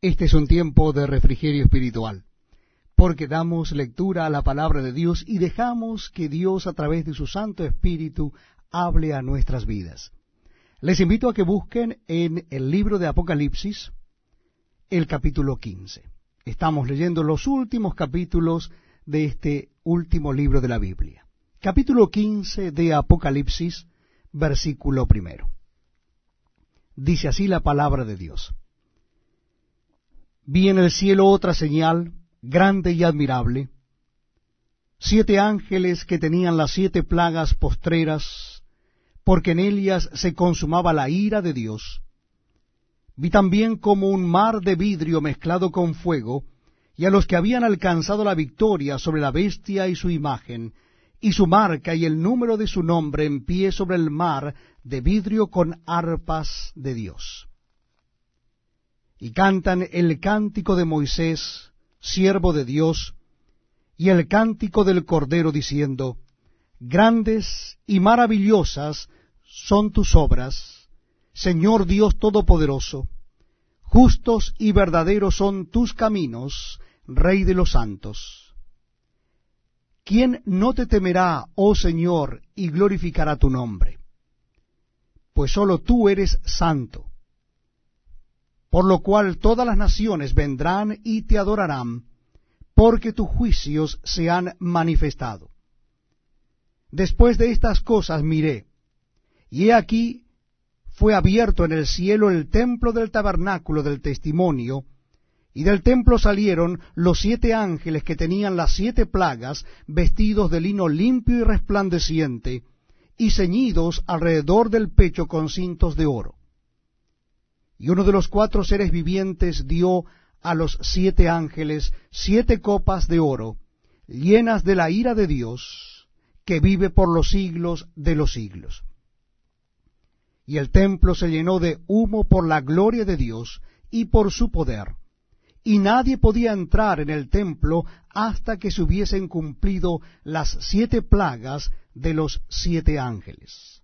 Este es un tiempo de refrigerio espiritual, porque damos lectura a la palabra de Dios y dejamos que Dios a través de su Santo Espíritu hable a nuestras vidas. Les invito a que busquen en el libro de Apocalipsis el capítulo 15. Estamos leyendo los últimos capítulos de este último libro de la Biblia. Capítulo 15 de Apocalipsis, versículo primero. Dice así la palabra de Dios. Vi en el cielo otra señal, grande y admirable, siete ángeles que tenían las siete plagas postreras, porque en ellas se consumaba la ira de Dios. Vi también como un mar de vidrio mezclado con fuego, y a los que habían alcanzado la victoria sobre la bestia y su imagen, y su marca y el número de su nombre en pie sobre el mar de vidrio con arpas de Dios y cantan el cántico de Moisés, siervo de Dios, y el cántico del Cordero, diciendo, Grandes y maravillosas son tus obras, Señor Dios Todopoderoso, justos y verdaderos son tus caminos, Rey de los santos. ¿Quién no te temerá, oh Señor, y glorificará tu nombre? Pues sólo tú eres santo por lo cual todas las naciones vendrán y te adorarán, porque tus juicios se han manifestado. Después de estas cosas miré, y he aquí fue abierto en el cielo el templo del tabernáculo del testimonio, y del templo salieron los siete ángeles que tenían las siete plagas, vestidos de lino limpio y resplandeciente, y ceñidos alrededor del pecho con cintos de oro. Y uno de los cuatro seres vivientes dio a los siete ángeles siete copas de oro, llenas de la ira de Dios, que vive por los siglos de los siglos. Y el templo se llenó de humo por la gloria de Dios y por su poder, y nadie podía entrar en el templo hasta que se hubiesen cumplido las siete plagas de los siete ángeles.